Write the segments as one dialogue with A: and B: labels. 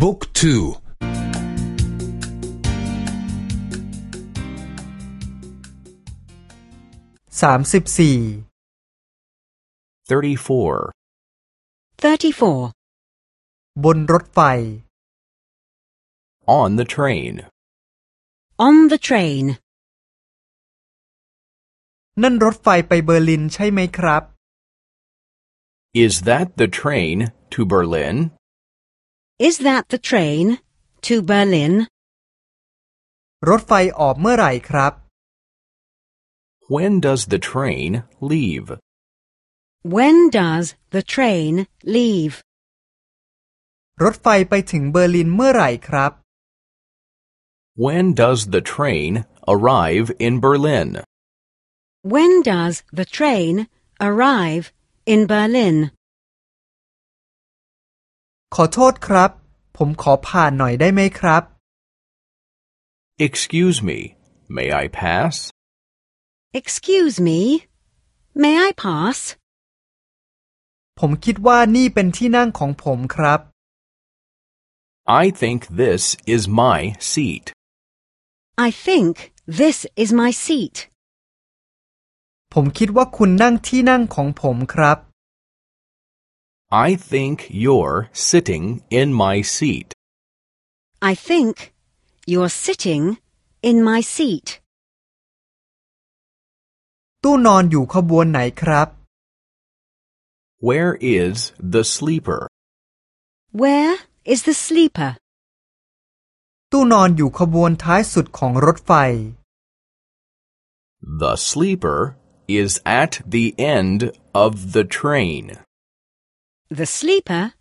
A: บุ๊กทู
B: สามสิบสี่
C: 34.
D: 34.
B: บนรถไฟ
C: On the train.
D: On the train.
B: นั่นรถไฟไปเบอร์ลินใช่ไหมครับ
C: Is that the train to Berlin?
D: Is that the train to Berlin?
B: รถไฟออกเมื่อไหร่ครับ
C: When does the train leave?
D: When does the train leave?
B: รถไฟไปถึงเบอร์ลินเมื่อไหร่ครับ
C: When does the train arrive in Berlin?
D: When does the train arrive in Berlin?
B: ขอโทษครับ ผมขอผ่านหน่อยได้ไหมครับ
C: Excuse me, may I pass?
D: Excuse me, may I pass?
B: ผมคิดว่านี่เป็นที่นั่งของผมครับ
C: I think this is my seat.
D: I think this is my seat.
B: ผมคิดว่าคุณนั่งที่นั่งของผมครับ
C: I think you're sitting in my seat.
D: I think you're sitting in my seat.
B: ตู้นอนอยู่ขบวนไหนครับ
C: Where is the sleeper?
D: Where is the sleeper?
B: ตู้นอนอยู่ขบวนท้ายสุดของรถไฟ
C: The sleeper is at the end of the train.
D: The sleeper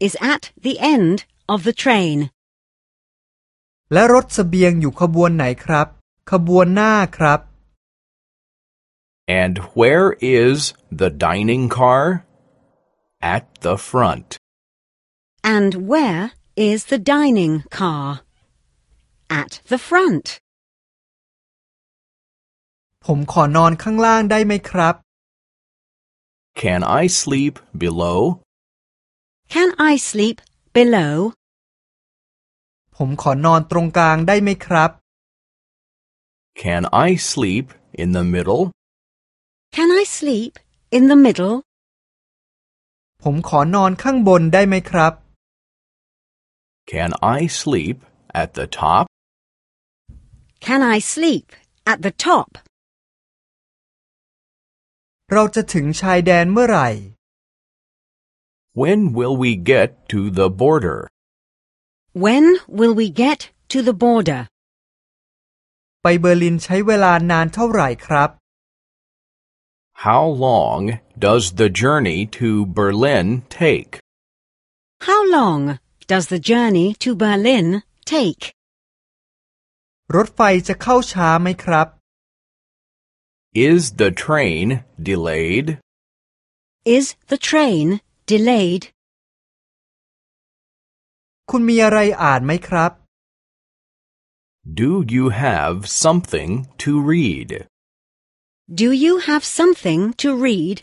D: is at the end of the train.
B: และรถเสบียงอยู่ขบวนไหนครับ ขบวนหน้าครับ
C: And where is the dining car? At the front.
D: And where is the dining car? At the front.
B: ผมขอนอนข้างล่างได้ไหมครับ
C: Can I sleep below?
D: Can I sleep below?
B: ผมขอนอนตรงกลางได้ไหมครับ
C: Can I sleep in the middle?
D: Can I sleep in the middle?
B: ผมขอนอนข้างบนได้ไหมครับ
C: Can I sleep at the top?
D: Can I sleep at the top?
B: เราจะถึงชายแดนเมื่อไหร่
C: When will we get to the border?
D: When will we get to the border?
B: ไปเบอร์ลินใช้เวลานานเท่าไหร่ครับ
C: How long does the journey to Berlin take?
D: How long does the journey to Berlin take?
B: รถไฟจะเข้าช้าไหมครับ
C: Is the train delayed?
D: Is the train delayed?
B: คุณมีอะไรอ่านไหมครับ
C: Do you have something to read?
D: Do you have something to read?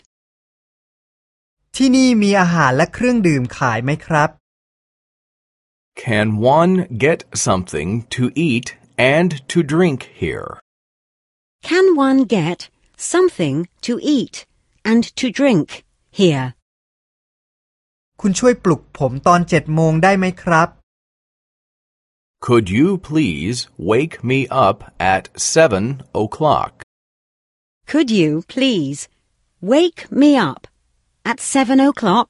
B: ที่นี่มีอาหารและเครื่องดื่มขายไหมครับ
C: Can one get something to eat and to drink here?
D: Can one get something to eat and to drink here?
B: คุณช่วยปลุกผมตอนเจ็ดโมงได้ไหมครับ
C: Could you please wake me up at seven o'clock?
D: Could you please wake me up at seven o'clock?